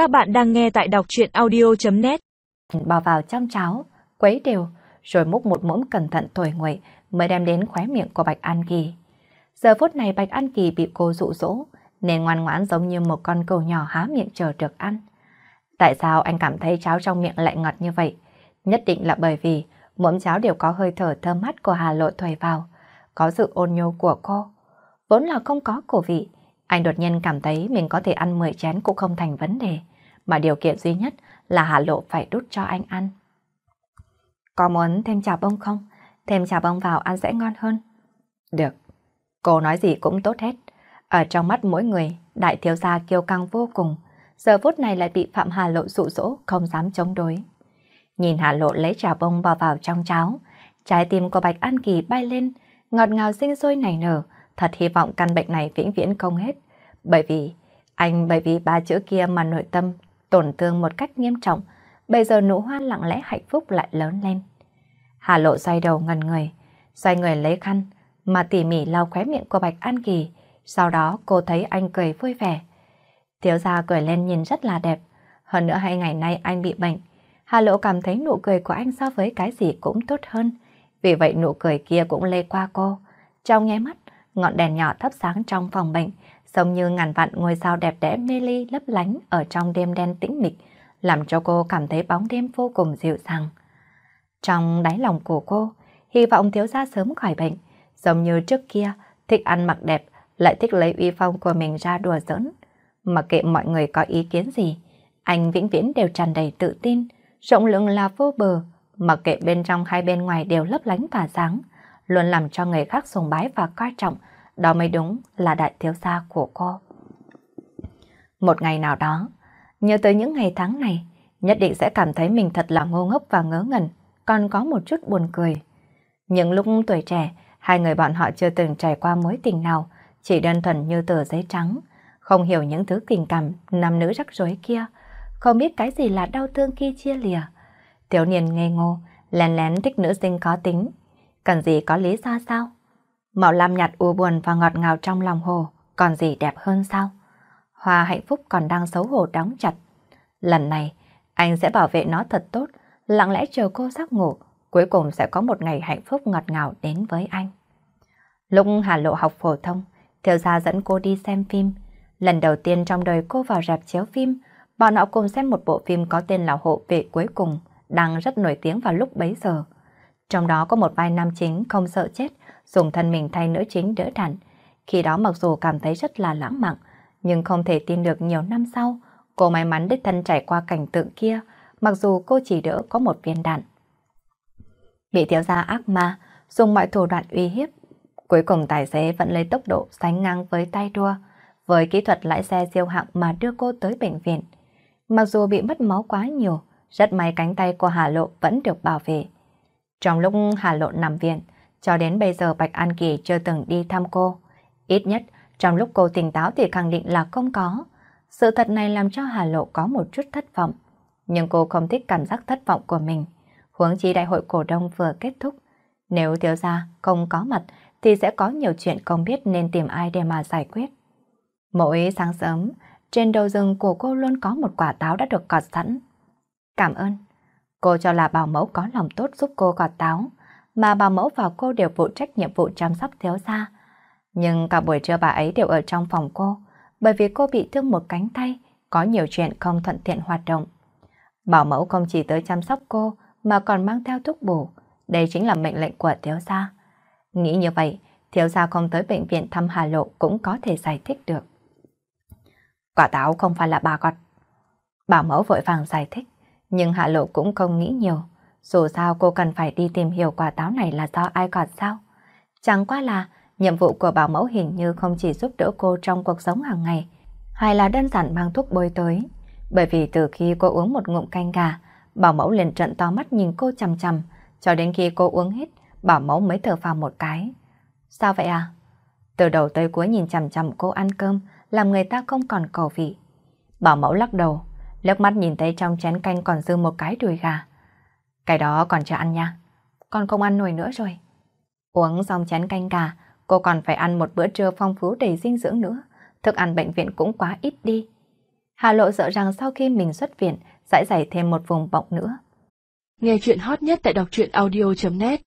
Các bạn đang nghe tại đọc truyện audio.net Bỏ vào trong cháo, quấy đều, rồi múc một muỗng cẩn thận thổi nguội mới đem đến khóe miệng của Bạch An Kỳ. Giờ phút này Bạch An Kỳ bị cô dụ dỗ, nên ngoan ngoãn giống như một con cừu nhỏ há miệng chờ được ăn. Tại sao anh cảm thấy cháo trong miệng lại ngọt như vậy? Nhất định là bởi vì muỗng cháo đều có hơi thở thơm mát của Hà Lộ thổi vào, có sự ôn nhô của cô. Vốn là không có cổ vị, anh đột nhiên cảm thấy mình có thể ăn 10 chén cũng không thành vấn đề, mà điều kiện duy nhất là Hà Lộ phải đút cho anh ăn. Có muốn thêm trà bông không? Thêm trà bông vào ăn sẽ ngon hơn. Được. Cô nói gì cũng tốt hết. Ở trong mắt mỗi người, đại thiếu gia kiêu căng vô cùng. Giờ phút này lại bị Phạm Hà Lộ dụ dỗ, không dám chống đối. Nhìn Hà Lộ lấy trà bông bỏ vào trong cháo. Trái tim của Bạch An Kỳ bay lên, ngọt ngào sinh sôi nảy nở. Thật hy vọng căn bệnh này vĩnh viễn không hết. Bởi vì, anh bởi vì ba chữ kia mà nội tâm tổn thương một cách nghiêm trọng. Bây giờ nụ hoa lặng lẽ hạnh phúc lại lớn lên. Hà Lộ xoay đầu ngần người, xoay người lấy khăn, mà tỉ mỉ lau khóe miệng của Bạch An Kỳ. Sau đó cô thấy anh cười vui vẻ. Thiếu gia cười lên nhìn rất là đẹp. Hơn nữa hai ngày nay anh bị bệnh. Hà Lộ cảm thấy nụ cười của anh so với cái gì cũng tốt hơn. Vì vậy nụ cười kia cũng lê qua cô. Trong nháy mắt, ngọn đèn nhỏ thắp sáng trong phòng bệnh, giống như ngàn vạn ngôi sao đẹp đẽ mê ly lấp lánh ở trong đêm đen tĩnh mịch, làm cho cô cảm thấy bóng đêm vô cùng dịu dàng. Trong đáy lòng của cô, hy vọng thiếu gia sớm khỏi bệnh, giống như trước kia, thích ăn mặc đẹp, lại thích lấy uy phong của mình ra đùa giỡn. Mặc kệ mọi người có ý kiến gì, anh vĩnh viễn đều tràn đầy tự tin, rộng lượng là vô bờ, mặc kệ bên trong hay bên ngoài đều lấp lánh tỏa sáng, luôn làm cho người khác sùng bái và coi trọng, đó mới đúng là đại thiếu gia của cô. Một ngày nào đó, nhớ tới những ngày tháng này, nhất định sẽ cảm thấy mình thật là ngô ngốc và ngớ ngẩn, còn có một chút buồn cười. Những lúc tuổi trẻ, hai người bọn họ chưa từng trải qua mối tình nào, chỉ đơn thuần như tờ giấy trắng, không hiểu những thứ tình cảm nam nữ rắc rối kia, không biết cái gì là đau thương khi chia lìa. Thiếu niên ngây ngô, lén lén thích nữ sinh có tính, cần gì có lý do sao? Màu lam nhạt u buồn và ngọt ngào trong lòng hồ, còn gì đẹp hơn sao? Hoa hạnh phúc còn đang xấu hổ đóng chặt. Lần này, anh sẽ bảo vệ nó thật tốt, lặng lẽ chờ cô giấc ngủ, cuối cùng sẽ có một ngày hạnh phúc ngọt ngào đến với anh. Lúc Hà Lộ học phổ thông, Thiếu gia dẫn cô đi xem phim. Lần đầu tiên trong đời cô vào rạp chiếu phim, bọn họ cùng xem một bộ phim có tên là Hộ vệ cuối cùng, đang rất nổi tiếng vào lúc bấy giờ. Trong đó có một vai nam chính không sợ chết, dùng thân mình thay nữ chính đỡ đạn. Khi đó mặc dù cảm thấy rất là lãng mạn, nhưng không thể tin được nhiều năm sau, cô may mắn đích thân trải qua cảnh tượng kia, mặc dù cô chỉ đỡ có một viên đạn. Bị thiếu gia ác ma, dùng mọi thủ đoạn uy hiếp. Cuối cùng tài xế vẫn lấy tốc độ sánh ngang với tay đua, với kỹ thuật lái xe siêu hạng mà đưa cô tới bệnh viện. Mặc dù bị mất máu quá nhiều, rất may cánh tay của Hà Lộ vẫn được bảo vệ. Trong lúc Hà Lộ nằm viện, cho đến bây giờ Bạch An Kỳ chưa từng đi thăm cô. Ít nhất, trong lúc cô tỉnh táo thì khẳng định là không có. Sự thật này làm cho Hà Lộ có một chút thất vọng. Nhưng cô không thích cảm giác thất vọng của mình. Huống chi đại hội cổ đông vừa kết thúc. Nếu thiếu gia không có mặt thì sẽ có nhiều chuyện không biết nên tìm ai để mà giải quyết. Mỗi sáng sớm, trên đầu rừng của cô luôn có một quả táo đã được cọt sẵn. Cảm ơn. Cô cho là bảo mẫu có lòng tốt giúp cô gọt táo, mà bảo mẫu và cô đều phụ trách nhiệm vụ chăm sóc thiếu gia. Nhưng cả buổi trưa bà ấy đều ở trong phòng cô, bởi vì cô bị thương một cánh tay, có nhiều chuyện không thuận tiện hoạt động. Bảo mẫu không chỉ tới chăm sóc cô, mà còn mang theo thuốc bổ. Đây chính là mệnh lệnh của thiếu gia. Nghĩ như vậy, thiếu gia không tới bệnh viện thăm Hà Lộ cũng có thể giải thích được. Quả táo không phải là bà gọt. Bảo mẫu vội vàng giải thích. Nhưng Hạ Lộ cũng không nghĩ nhiều. Dù sao cô cần phải đi tìm hiểu quả táo này là do ai gọt sao. Chẳng qua là nhiệm vụ của bảo mẫu hình như không chỉ giúp đỡ cô trong cuộc sống hàng ngày, hay là đơn giản mang thuốc bôi tới. Bởi vì từ khi cô uống một ngụm canh gà, bảo mẫu liền trận to mắt nhìn cô chằm chằm, cho đến khi cô uống hết, bảo mẫu mới thở phào một cái. Sao vậy à? Từ đầu tới cuối nhìn chằm chằm cô ăn cơm, làm người ta không còn cầu vị. Bảo mẫu lắc đầu, Lướt mắt nhìn thấy trong chén canh còn dư một cái đùi gà. Cái đó còn chưa ăn nha. Con không ăn nổi nữa rồi. Uống xong chén canh gà, cô còn phải ăn một bữa trưa phong phú đầy dinh dưỡng nữa. Thức ăn bệnh viện cũng quá ít đi. Hà Lộ sợ rằng sau khi mình xuất viện, sẽ dày thêm một vùng bọng nữa. Nghe chuyện hot nhất tại đọc truyện audio.net